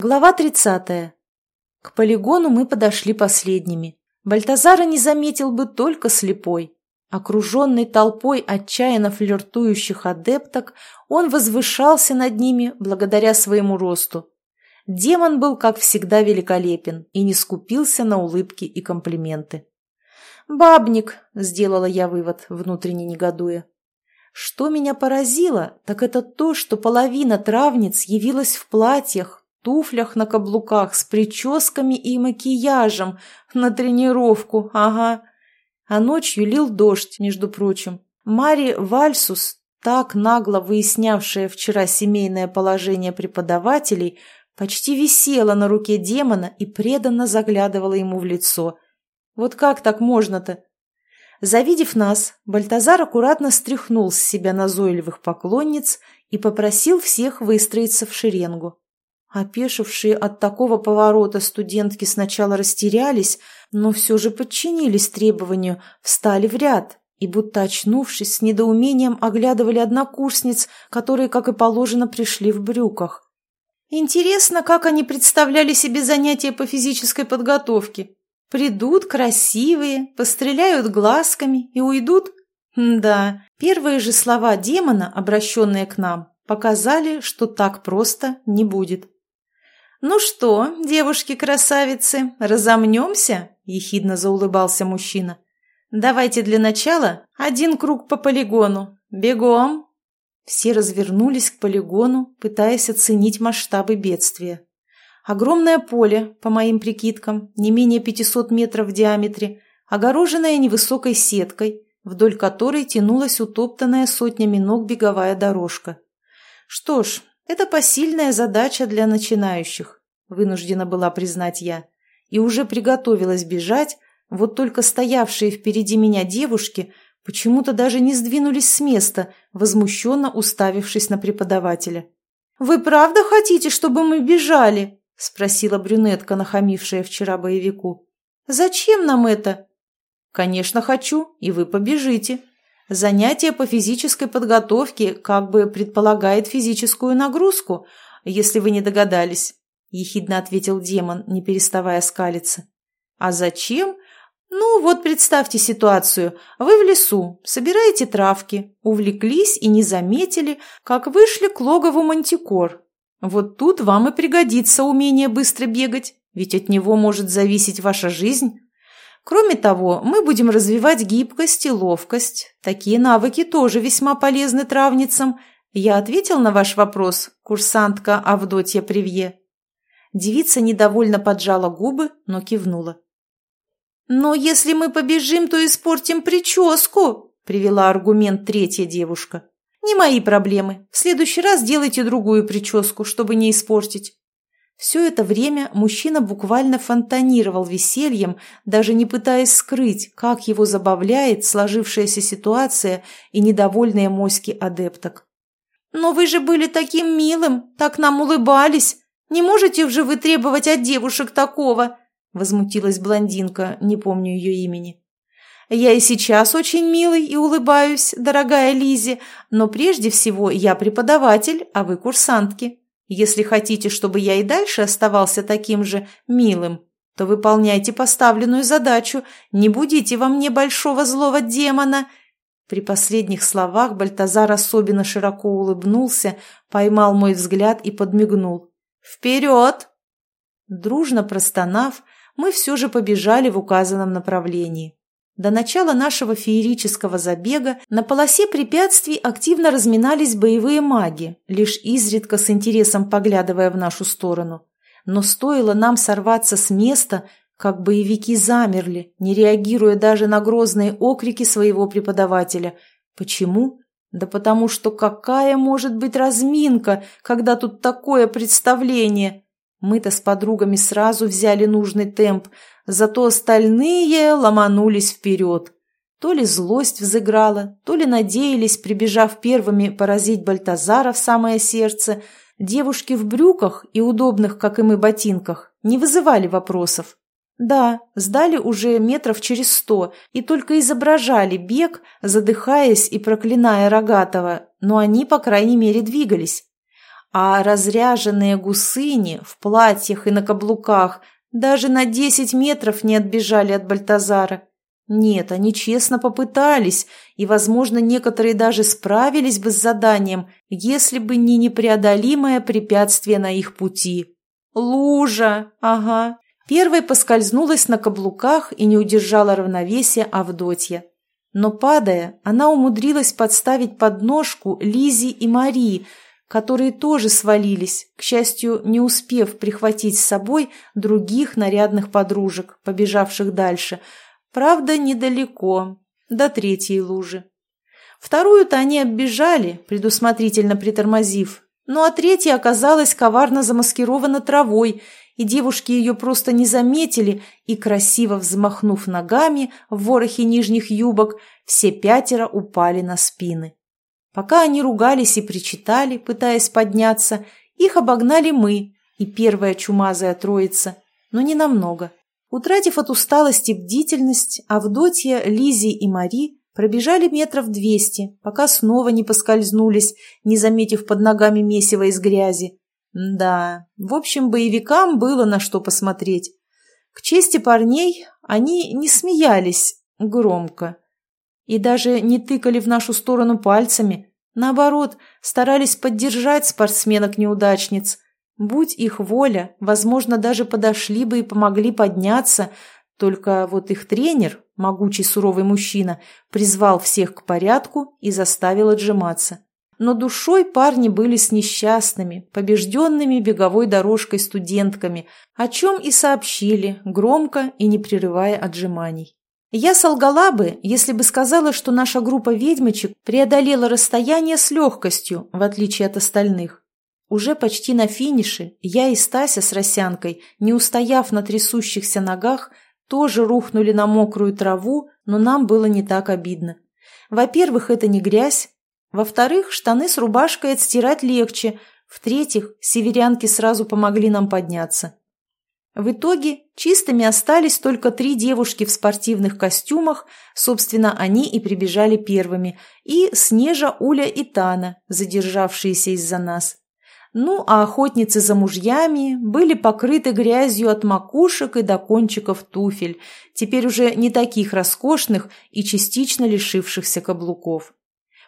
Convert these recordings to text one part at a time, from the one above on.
Глава 30. К полигону мы подошли последними. Бальтазара не заметил бы только слепой. Окруженный толпой отчаянно флиртующих адепток, он возвышался над ними благодаря своему росту. Демон был, как всегда, великолепен и не скупился на улыбки и комплименты. «Бабник», — сделала я вывод, внутренне негодуя. Что меня поразило, так это то, что половина травниц явилась в платьях, туфлях на каблуках с прическами и макияжем, на тренировку, ага. А ночью лил дождь, между прочим. Мари Вальсус, так нагло выяснявшая вчера семейное положение преподавателей, почти висела на руке демона и преданно заглядывала ему в лицо. Вот как так можно-то? Завидев нас, Бальтазар аккуратно стряхнул с себя назойливых поклонниц и попросил всех выстроиться в шеренгу. Опешившие от такого поворота студентки сначала растерялись, но все же подчинились требованию, встали в ряд и, будто очнувшись, с недоумением оглядывали однокурсниц, которые, как и положено, пришли в брюках. Интересно, как они представляли себе занятия по физической подготовке. Придут красивые, постреляют глазками и уйдут? да, первые же слова демона, обращенные к нам, показали, что так просто не будет. «Ну что, девушки-красавицы, разомнемся?» – ехидно заулыбался мужчина. «Давайте для начала один круг по полигону. Бегом!» Все развернулись к полигону, пытаясь оценить масштабы бедствия. Огромное поле, по моим прикидкам, не менее 500 метров в диаметре, огороженное невысокой сеткой, вдоль которой тянулась утоптанная сотнями ног беговая дорожка. Что ж, это посильная задача для начинающих, вынуждена была признать я, и уже приготовилась бежать, вот только стоявшие впереди меня девушки почему-то даже не сдвинулись с места, возмущенно уставившись на преподавателя. «Вы правда хотите, чтобы мы бежали?» — спросила брюнетка, нахамившая вчера боевику. «Зачем нам это?» «Конечно, хочу, и вы побежите. Занятие по физической подготовке как бы предполагает физическую нагрузку, если вы не догадались», — ехидно ответил демон, не переставая скалиться. «А зачем? Ну, вот представьте ситуацию. Вы в лесу, собираете травки, увлеклись и не заметили, как вышли к логову мантикор, вот тут вам и пригодится умение быстро бегать, ведь от него может зависеть ваша жизнь. Кроме того, мы будем развивать гибкость и ловкость. Такие навыки тоже весьма полезны травницам. Я ответил на ваш вопрос, курсантка Авдотья Привье. Девица недовольно поджала губы, но кивнула. «Но если мы побежим, то испортим прическу», — привела аргумент третья девушка. «Не мои проблемы. В следующий раз делайте другую прическу, чтобы не испортить». Все это время мужчина буквально фонтанировал весельем, даже не пытаясь скрыть, как его забавляет сложившаяся ситуация и недовольные моськи адепток. «Но вы же были таким милым, так нам улыбались. Не можете же вы требовать от девушек такого?» Возмутилась блондинка, не помню ее имени. Я и сейчас очень милый и улыбаюсь, дорогая Лизи, но прежде всего я преподаватель, а вы курсантки. Если хотите, чтобы я и дальше оставался таким же милым, то выполняйте поставленную задачу, не будите во мне большого злого демона». При последних словах Бальтазар особенно широко улыбнулся, поймал мой взгляд и подмигнул. «Вперед!» Дружно простонав, мы все же побежали в указанном направлении. До начала нашего феерического забега на полосе препятствий активно разминались боевые маги, лишь изредка с интересом поглядывая в нашу сторону. Но стоило нам сорваться с места, как боевики замерли, не реагируя даже на грозные окрики своего преподавателя. Почему? Да потому что какая может быть разминка, когда тут такое представление? Мы-то с подругами сразу взяли нужный темп, зато остальные ломанулись вперед. То ли злость взыграла, то ли надеялись, прибежав первыми, поразить Бальтазара в самое сердце. Девушки в брюках и удобных, как и мы, ботинках не вызывали вопросов. Да, сдали уже метров через сто и только изображали бег, задыхаясь и проклиная Рогатого, но они, по крайней мере, двигались. А разряженные гусыни в платьях и на каблуках даже на десять метров не отбежали от Бальтазара. Нет, они честно попытались, и, возможно, некоторые даже справились бы с заданием, если бы не непреодолимое препятствие на их пути. Лужа, ага. Первой поскользнулась на каблуках и не удержала равновесия Авдотья. Но, падая, она умудрилась подставить подножку Лизи и Марии, которые тоже свалились, к счастью, не успев прихватить с собой других нарядных подружек, побежавших дальше. Правда, недалеко, до третьей лужи. Вторую-то они оббежали, предусмотрительно притормозив, ну а третья оказалась коварно замаскирована травой, и девушки ее просто не заметили, и, красиво взмахнув ногами в ворохе нижних юбок, все пятеро упали на спины. Пока они ругались и причитали, пытаясь подняться, их обогнали мы и первая чумазая троица, но не намного. Утратив от усталости бдительность, Авдотья, Лизи и Мари пробежали метров двести, пока снова не поскользнулись, не заметив под ногами месива из грязи. Да, в общем, боевикам было на что посмотреть. К чести парней, они не смеялись громко и даже не тыкали в нашу сторону пальцами. Наоборот, старались поддержать спортсменок-неудачниц. Будь их воля, возможно, даже подошли бы и помогли подняться, только вот их тренер, могучий суровый мужчина, призвал всех к порядку и заставил отжиматься. Но душой парни были с несчастными, побежденными беговой дорожкой студентками, о чем и сообщили, громко и не прерывая отжиманий. Я солгала бы, если бы сказала, что наша группа ведьмочек преодолела расстояние с легкостью, в отличие от остальных. Уже почти на финише я и Стася с Росянкой, не устояв на трясущихся ногах, тоже рухнули на мокрую траву, но нам было не так обидно. Во-первых, это не грязь. Во-вторых, штаны с рубашкой отстирать легче. В-третьих, северянки сразу помогли нам подняться. В итоге чистыми остались только три девушки в спортивных костюмах, собственно, они и прибежали первыми, и Снежа, Уля и Тана, задержавшиеся из-за нас. Ну, а охотницы за мужьями были покрыты грязью от макушек и до кончиков туфель, теперь уже не таких роскошных и частично лишившихся каблуков.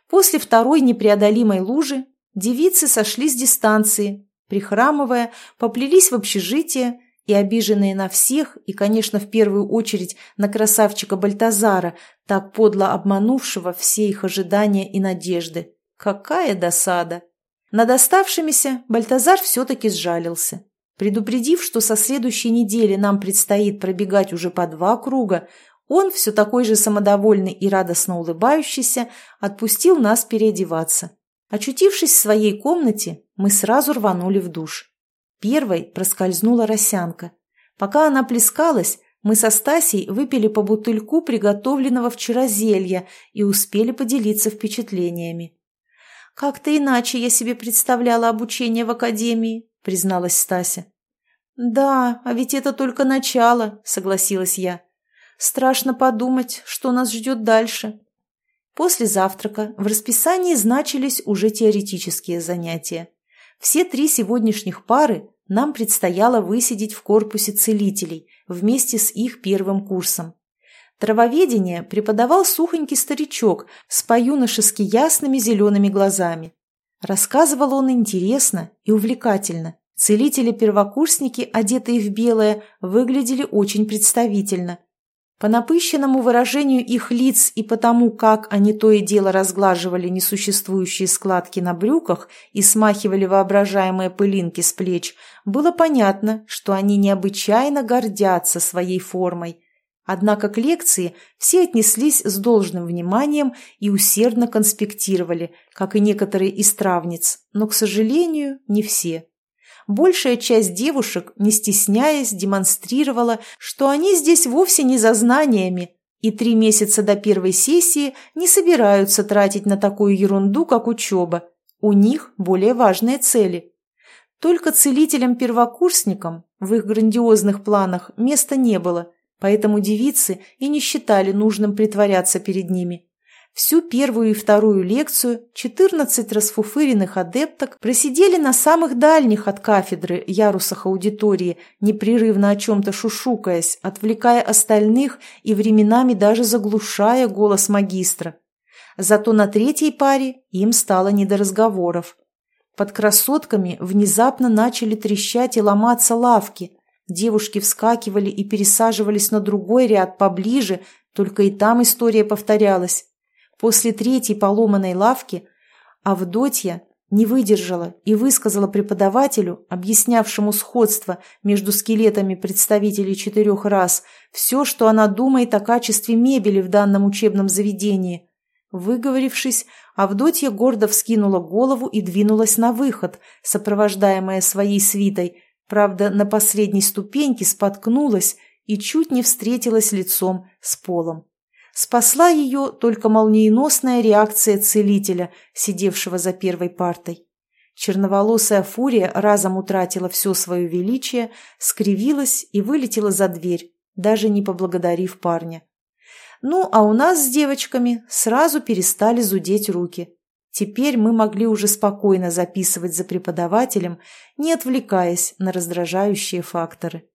После второй непреодолимой лужи девицы сошли с дистанции, прихрамывая, поплелись в общежитие, и обиженные на всех, и, конечно, в первую очередь на красавчика Бальтазара, так подло обманувшего все их ожидания и надежды. Какая досада! Над оставшимися Бальтазар все-таки сжалился. Предупредив, что со следующей недели нам предстоит пробегать уже по два круга, он, все такой же самодовольный и радостно улыбающийся, отпустил нас переодеваться. Очутившись в своей комнате, мы сразу рванули в душ. Первой проскользнула росянка. Пока она плескалась, мы со Стасей выпили по бутыльку приготовленного вчера зелья и успели поделиться впечатлениями. «Как-то иначе я себе представляла обучение в академии», — призналась Стася. «Да, а ведь это только начало», — согласилась я. «Страшно подумать, что нас ждет дальше». После завтрака в расписании значились уже теоретические занятия. Все три сегодняшних пары нам предстояло высидеть в корпусе целителей вместе с их первым курсом. Травоведение преподавал сухонький старичок с по-юношески ясными зелеными глазами. Рассказывал он интересно и увлекательно. Целители-первокурсники, одетые в белое, выглядели очень представительно. По напыщенному выражению их лиц и потому, как они то и дело разглаживали несуществующие складки на брюках и смахивали воображаемые пылинки с плеч, было понятно, что они необычайно гордятся своей формой. Однако к лекции все отнеслись с должным вниманием и усердно конспектировали, как и некоторые из травниц, но, к сожалению, не все большая часть девушек, не стесняясь, демонстрировала, что они здесь вовсе не за знаниями, и три месяца до первой сессии не собираются тратить на такую ерунду, как учеба. У них более важные цели. Только целителям-первокурсникам в их грандиозных планах места не было, поэтому девицы и не считали нужным притворяться перед ними. Всю первую и вторую лекцию 14 расфуфыренных адепток просидели на самых дальних от кафедры ярусах аудитории, непрерывно о чем-то шушукаясь, отвлекая остальных и временами даже заглушая голос магистра. Зато на третьей паре им стало не до разговоров. Под красотками внезапно начали трещать и ломаться лавки. Девушки вскакивали и пересаживались на другой ряд поближе, только и там история повторялась. После третьей поломанной лавки Авдотья не выдержала и высказала преподавателю, объяснявшему сходство между скелетами представителей четырех рас, все, что она думает о качестве мебели в данном учебном заведении. Выговорившись, Авдотья гордо вскинула голову и двинулась на выход, сопровождаемая своей свитой, правда, на последней ступеньке споткнулась и чуть не встретилась лицом с полом. Спасла ее только молниеносная реакция целителя, сидевшего за первой партой. Черноволосая фурия разом утратила все свое величие, скривилась и вылетела за дверь, даже не поблагодарив парня. Ну, а у нас с девочками сразу перестали зудеть руки. Теперь мы могли уже спокойно записывать за преподавателем, не отвлекаясь на раздражающие факторы.